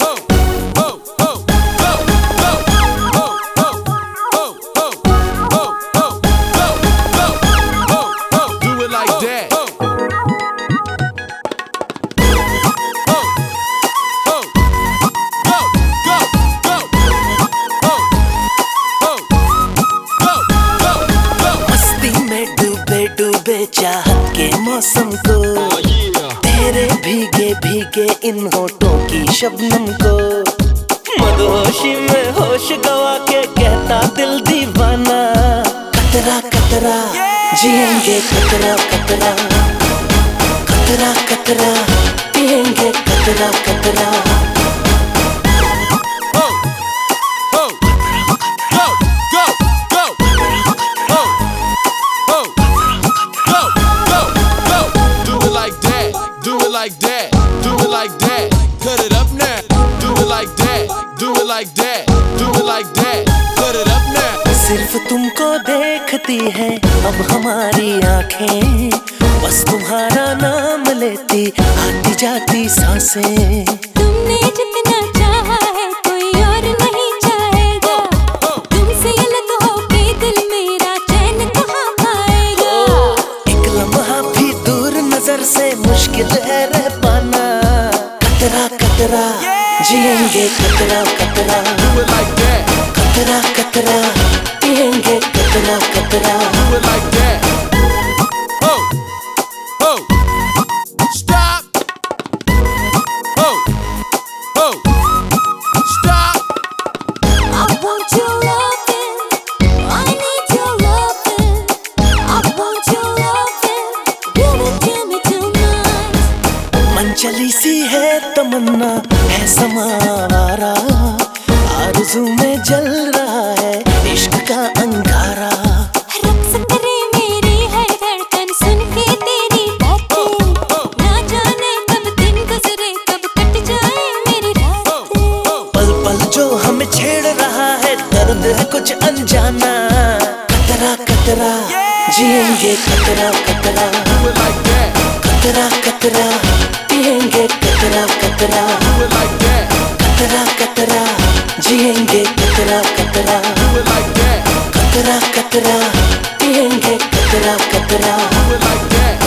that. डूबे डूबे चाहत के मौसम को oh, yeah. इन होठों की शबनम को। मदहोशी में होश गवा के कहता दिल दीवाना। कतरा कतरा, जिएँगे कतरा कतरा। कतरा कतरा, पिएँगे कतरा कतरा। Cut it up now. Do it like that, do it like that, do it like that, cut it up now. सिर्फ़ तुमको देखती है अब हमारी आँखें बस तुम्हारा नाम लेती आती जाती साँसें कतरा जिएँगे कतरा कतरा कतरा कतरा पिएँगे कतरा कतरा मंचली सी है तमन्ना है समावारा। आरज़ू में जल रहा है इश्क का अंगारा। रक्स करे मेरी है धड़कन सुन के तेरी बातें। ना जाने कब दिन गुजरे कब कट जाए मेरी रातें। पल पल जो हमें छेड़ रहा है दर्द है कुछ अनजाना। कतरा कतरा जिएँगे कतरा कतरा। Do it like that, कतरा कतरा। पिएँगे कतरा कतरा। कतरा कतरा। जिएँगे कतरा कतरा। कतरा कतरा। पिएँगे कतरा कतरा।